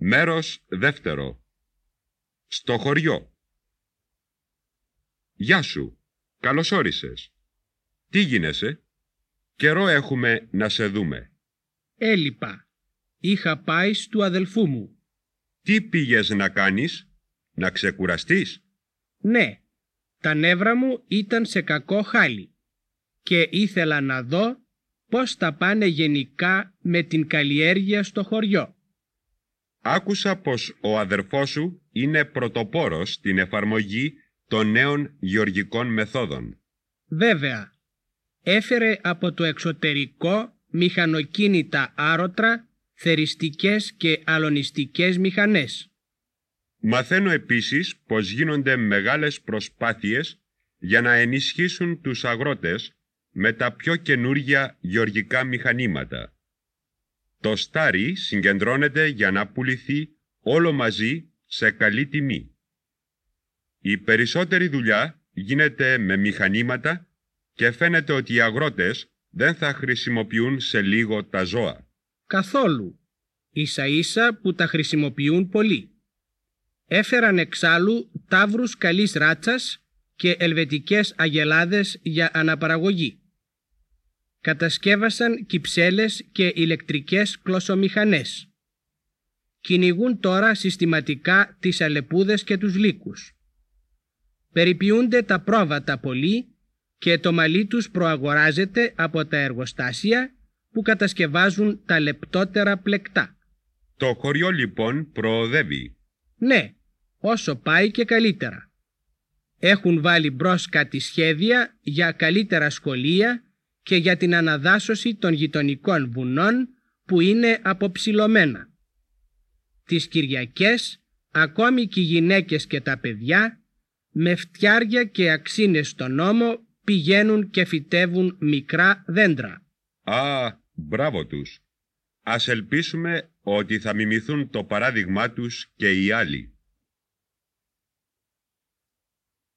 Μέρος δεύτερο. Στο χωριό. Γεια σου. Καλώς όρισες. Τι γίνεσαι; Καιρό έχουμε να σε δούμε. Έλειπα. Είχα πάει του αδελφού μου. Τι πήγες να κάνεις; Να ξεκουραστείς; Ναι. Τα νεύρα μου ήταν σε κακό χάλι. Και ήθελα να δω πώς τα πάνε γενικά με την καλλιέργεια στο χωριό. Άκουσα πως ο αδερφός σου είναι πρωτοπόρος στην εφαρμογή των νέων γεωργικών μεθόδων. Βέβαια, έφερε από το εξωτερικό μηχανοκίνητα άρωτρα, θεριστικές και αλωνιστικές μηχανές. Μαθαίνω επίσης πως γίνονται μεγάλες προσπάθειες για να ενισχύσουν τους αγρότες με τα πιο καινούργια γεωργικά μηχανήματα. Το στάρι συγκεντρώνεται για να πουληθεί όλο μαζί σε καλή τιμή. Η περισσότερη δουλειά γίνεται με μηχανήματα και φαίνεται ότι οι αγρότες δεν θα χρησιμοποιούν σε λίγο τα ζώα. Καθόλου. Ίσα ίσα που τα χρησιμοποιούν πολύ. Έφεραν εξάλλου τάβρους καλής ράτσας και ελβετικές αγελάδες για αναπαραγωγή. Κατασκεύασαν κυψέλες και ηλεκτρικές κλωσομηχανές. Κυνηγούν τώρα συστηματικά τις αλεπούδες και τους λύκους. Περιποιούνται τα πρόβατα πολύ και το μαλλί τους προαγοράζεται από τα εργοστάσια που κατασκευάζουν τα λεπτότερα πλεκτά. Το χωριό λοιπόν προοδεύει. Ναι, όσο πάει και καλύτερα. Έχουν βάλει μπρος κάτι σχέδια για καλύτερα σχολεία και για την αναδάσωση των γειτονικών βουνών που είναι αποψηλωμένα. Τις Κυριακές ακόμη και οι γυναίκες και τα παιδιά με φτιάρια και αξίνες στον νόμο πηγαίνουν και φυτεύουν μικρά δέντρα. Α, μπράβο τους. Ας ελπίσουμε ότι θα μιμηθούν το παράδειγμά τους και οι άλλοι.